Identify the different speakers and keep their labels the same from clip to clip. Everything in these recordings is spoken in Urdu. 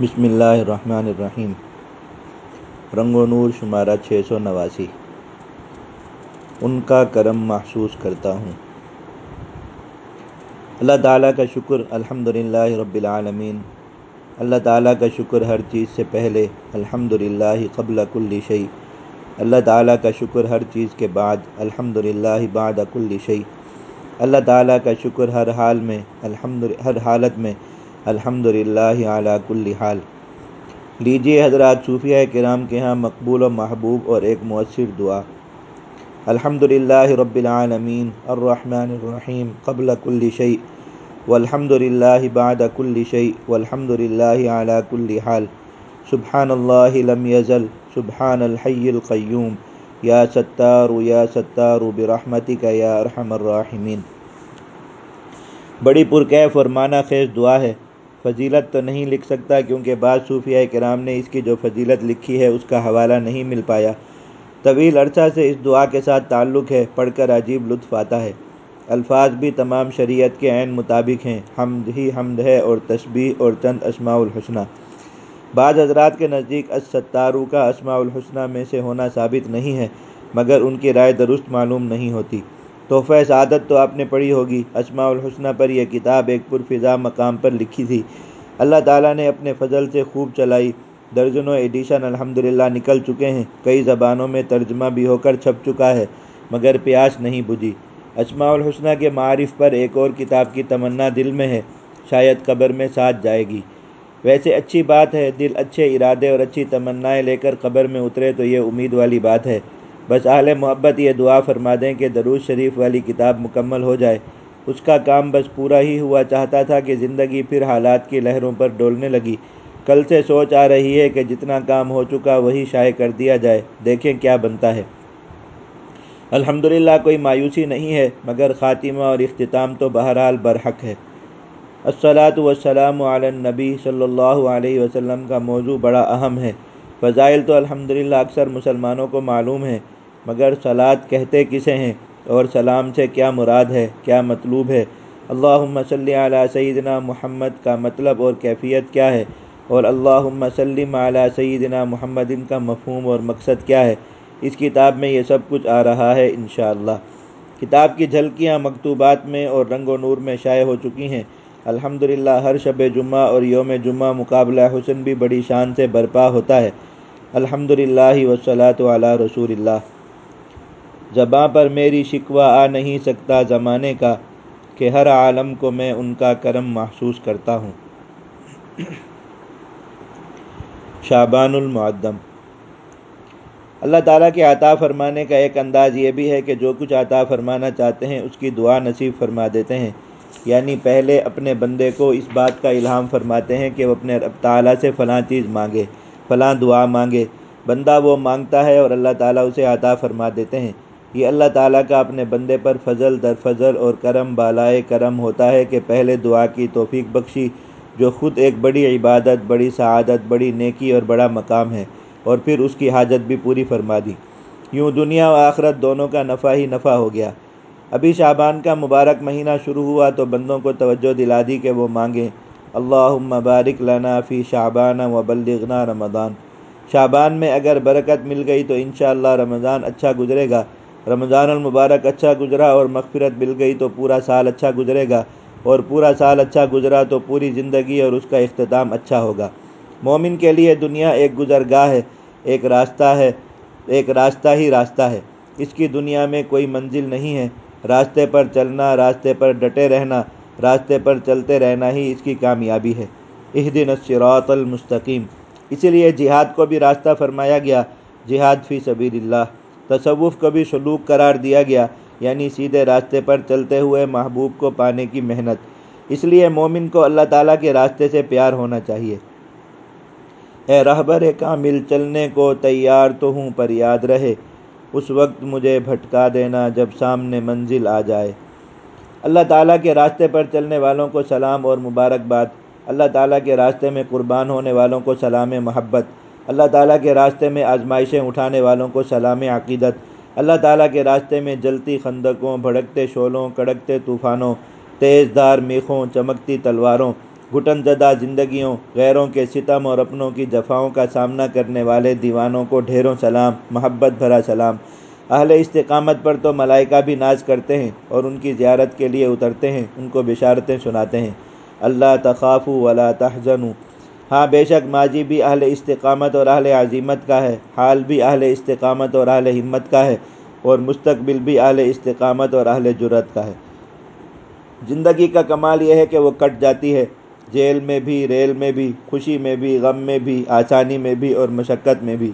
Speaker 1: بسم اللہ الرحمن الرحیم۔ رنگ و نور شمارہ چھ سو نواسی۔ ان کا کرم محسوس کرتا ہوں۔ اللہ تعالیٰ کا شکر الحمد للہ رب العالمین۔ اللہ تعالیٰ کا شکر ہر چیز سے پہلے الحمد للہ قبل کل شعی اللہ تعالیٰ کا شکر ہر چیز کے بعد الحمد للہ بعد کل شعی اللہ تعالیٰ کا شکر ہر حال میں، الحمد ہر حالت میں الحمد للہ اعلیٰ کل حال۔ لیجیے حضرات صوفیہ کرام کے ہاں مقبول و محبوب اور ایک مؤثر دعا۔ الحمد للہ رب العالمین الرحمن الرحیم قبل کل شعی والحمد للہ بعد کل شعی والحمد للہ اعلیٰ کل حال۔ سبحان اللہ لم یزل، سبحان الحی القیوم۔ یا ستار یا ستار برحمتک یا ارحم الراحمین۔ بڑی پرکیف اور معنی خیز دعا ہے۔ فضیلت تو نہیں لکھ سکتا کیونکہ بعض صوفیہ کرام نے اس کی جو فضیلت لکھی ہے اس کا حوالہ نہیں مل پایا۔ طویل عرصہ سے اس دعا کے ساتھ تعلق ہے، پڑھ کر عجیب لطف آتا ہے۔ الفاظ بھی تمام شریعت کے عین مطابق ہیں۔ حمد ہی حمد ہے اور تسبیح اور چند اسماع الحسنہ۔ بعض حضرات کے نزدیک ستارو کا اسماع الحسنہ میں سے ہونا ثابت نہیں ہے، مگر ان کی رائے درست معلوم نہیں ہوتی۔ تحفہ سعادت تو آپ نے پڑھی ہوگی۔ اسماع الحسنہ پر یہ کتاب ایک پرفضا مقام پر لکھی تھی۔ اللہ تعالیٰ نے اپنے فضل سے خوب چلائی۔ درجنوں ایڈیشن الحمدللہ نکل چکے ہیں۔ کئی زبانوں میں ترجمہ بھی ہو کر چھپ چکا ہے، مگر پیاس نہیں بجھی۔ اسماع الحسنہ کے معارف پر ایک اور کتاب کی تمنا دل میں ہے، شاید قبر میں ساتھ جائے گی۔ ویسے اچھی بات ہے، دل اچھے ارادے اور اچھی تمنائیں لے کر قبر میں اترے تو یہ امید والی بات ہے۔ بس اہل محبت یہ دعا فرما دیں کہ دروز شریف والی کتاب مکمل ہو جائے۔ اس کا کام بس پورا ہی ہوا چاہتا تھا کہ زندگی پھر حالات کی لہروں پر ڈولنے لگی۔ کل سے سوچ آ رہی ہے کہ جتنا کام ہو چکا وہی شائع کر دیا جائے۔ دیکھیں کیا بنتا ہے۔ الحمدللہ کوئی مایوسی نہیں ہے، مگر خاتمہ اور اختتام تو بہرحال برحق ہے۔ الصلاۃ والسلام علی النبی صلی اللہ علیہ وسلم کا موضوع بڑا اہم ہے۔ فضائل تو الحمدللہ اکثر مسلمانوں کو معلوم ہیں۔ مگر صلات کہتے کسے ہیں اور سلام سے کیا مراد ہے، کیا مطلوب ہے؟ اللہم صلی علی سیدنا محمد کا مطلب اور کیفیت کیا ہے؟ اور اللہم سلم علی سیدنا محمد کا مفہوم اور مقصد کیا ہے؟ اس کتاب میں یہ سب کچھ آ رہا ہے انشاءاللہ۔ کتاب کی جھلکیاں مکتوبات میں اور رنگ و نور میں شائع ہو چکی ہیں۔ الحمدللہ، ہر شب جمعہ اور یوم جمعہ مقابلہ حسن بھی بڑی شان سے برپا ہوتا ہے۔ الحمدللہ وسلاۃ علی رسول اللہ۔ زباں پر میری شکوہ آ نہیں سکتا زمانے کا کہ ہر عالم کو میں ان کا کرم محسوس کرتا ہوں۔ شابان المعدم اللہ تعالیٰ کے عطا فرمانے کا ایک انداز یہ بھی ہے کہ جو کچھ عطا فرمانا چاہتے ہیں اس کی دعا نصیب فرما دیتے ہیں۔ یعنی پہلے اپنے بندے کو اس بات کا الہام فرماتے ہیں کہ وہ اپنے رب تعالیٰ سے فلاں چیز مانگے، فلاں دعا مانگے۔ بندہ وہ مانگتا ہے اور اللہ تعالیٰ اسے عطا فرما دیتے ہیں۔ یہ اللہ تعالیٰ کا اپنے بندے پر فضل در فضل اور کرم، بالائے کرم ہوتا ہے کہ پہلے دعا کی توفیق بخشی، جو خود ایک بڑی عبادت، بڑی سعادت، بڑی نیکی اور بڑا مقام ہے، اور پھر اس کی حاجت بھی پوری فرما دی۔ یوں دنیا و آخرت دونوں کا نفع ہی نفع ہو گیا۔ ابھی شعبان کا مبارک مہینہ شروع ہوا تو بندوں کو توجہ دلا دی کہ وہ مانگیں۔ اللہم بارک لنا فی شعبان و بلغنا رمضان۔ شعبان میں اگر برکت مل گئی تو انشاءاللہ رمضان اچھا گزرے گا۔ رمضان المبارک اچھا گزرا اور مغفرت مل گئی تو پورا سال اچھا گزرے گا اور پورا سال اچھا گزرا تو پوری زندگی اور اس کا اختتام اچھا ہوگا۔ مومن کے لیے دنیا ایک گزرگاہ ہے، ایک راستہ ہے، ایک راستہ ہی راستہ ہے۔ اس کی دنیا میں کوئی منزل نہیں ہے۔ راستے پر چلنا، راستے پر ڈٹے رہنا، راستے پر چلتے رہنا ہی اس کی کامیابی ہے۔ اہدن الصراط المستقیم۔ اسی لیے جہاد کو بھی راستہ فرمایا گیا، جہاد فی سبیل اللہ۔ تصوف کو بھی سلوک قرار دیا گیا یعنی سیدھے راستے پر چلتے ہوئے محبوب کو پانے کی محنت۔ اس لیے مومن کو اللہ تعالیٰ کے راستے سے پیار ہونا چاہیے۔ اے رہبر کامل، چلنے کو تیار تو ہوں پر یاد رہے۔ اس وقت مجھے بھٹکا دینا جب سامنے منزل آ جائے۔ اللہ تعالیٰ کے راستے پر چلنے والوں کو سلام اور مبارکباد۔ اللہ تعالیٰ کے راستے میں قربان ہونے والوں کو سلام محبت۔ اللہ تعالیٰ کے راستے میں آزمائشیں اٹھانے والوں کو سلام عقیدت۔ اللہ تعالیٰ کے راستے میں جلتی خندقوں، بھڑکتے شولوں، کڑکتے طوفانوں، تیز دھار میخوں، چمکتی تلواروں، گھٹن زدہ زندگیوں، غیروں کے ستم اور اپنوں کی جفاؤں کا سامنا کرنے والے دیوانوں کو ڈھیروں سلام، محبت بھرا سلام۔ اہل استقامت پر تو ملائکہ بھی ناز کرتے ہیں اور ان کی زیارت کے لیے اترتے ہیں، ان کو بشارتیں سناتے ہیں۔ اللہ تخاف ولا تحزنوا۔ ہاں بے شک ماضی بھی اہل استقامت اور اہل عظیمت کا ہے۔ حال بھی اہل استقامت اور اہل ہمت کا ہے اور مستقبل بھی اہل استقامت اور اہل جرت کا ہے۔ زندگی کا کمال یہ ہے کہ وہ کٹ جاتی ہے۔ جیل میں بھی، ریل میں بھی، خوشی میں بھی، غم میں بھی، آسانی میں بھی اور مشقت میں بھی۔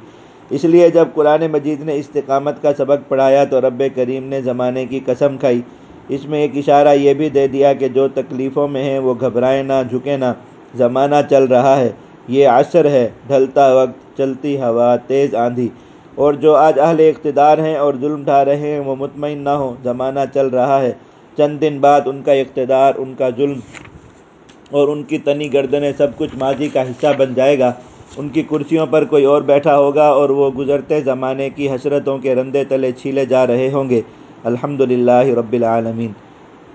Speaker 1: اس لیے جب قرآن مجید نے استقامت کا سبق پڑھایا تو رب کریم نے زمانے کی قسم کھائی۔ اس میں ایک اشارہ یہ بھی دے دیا کہ جو تکلیفوں میں ہیں وہ گھبرائے نہ جھکے نہ۔ زمانہ چل رہا ہے۔ یہ عصر ہے، ڈھلتا وقت، چلتی ہوا، تیز آندھی۔ اور جو آج اہل اقتدار ہیں اور ظلم ڈھا رہے ہیں، وہ مطمئن نہ ہوں۔ زمانہ چل رہا ہے۔ چند دن بعد ان کا اقتدار، ان کا ظلم اور ان کی تنی گردنیں سب کچھ ماضی کا حصہ بن جائے گا۔ ان کی کرسیوں پر کوئی اور بیٹھا ہوگا اور وہ گزرتے زمانے کی حسرتوں کے رندے تلے چھیلے جا رہے ہوں گے۔ الحمد للہ رب العالمین۔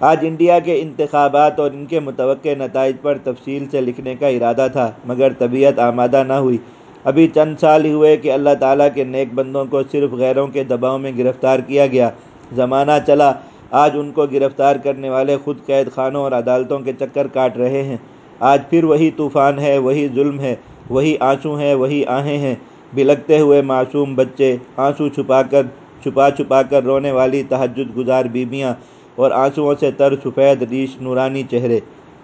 Speaker 1: آج انڈیا کے انتخابات اور ان کے متوقع نتائج پر تفصیل سے لکھنے کا ارادہ تھا، مگر طبیعت آمادہ نہ ہوئی۔ ابھی چند سال ہی ہوئے کہ اللہ تعالیٰ کے نیک بندوں کو صرف غیروں کے دباؤ میں گرفتار کیا گیا۔ زمانہ چلا، آج ان کو گرفتار کرنے والے خود قید خانوں اور عدالتوں کے چکر کاٹ رہے ہیں۔ آج پھر وہی طوفان ہے، وہی ظلم ہے، وہی آنسو ہیں، وہی آہیں ہیں۔ بلکتے ہوئے معصوم بچے، آنسو چھپا کر، چھپا چھپا کر رونے والی تہجد گزار بیبیاں اور آنسوؤں سے تر سفید ریش نورانی چہرے۔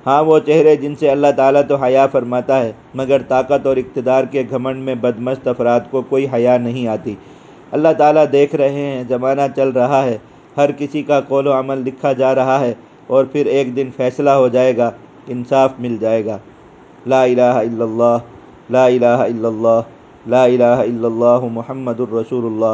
Speaker 1: ہاں وہ چہرے جن سے اللہ تعالیٰ تو حیا فرماتا ہے، مگر طاقت اور اقتدار کے گھمنڈ میں بدمست افراد کو کوئی حیا نہیں آتی۔ اللہ تعالیٰ دیکھ رہے ہیں، زمانہ چل رہا ہے۔ ہر کسی کا قول و عمل لکھا جا رہا ہے اور پھر ایک دن فیصلہ ہو جائے گا، انصاف مل جائے گا۔ لا الہ الا اللہ، لا الہ الا اللہ، لا الہ الا اللہ محمد الرسول اللہ۔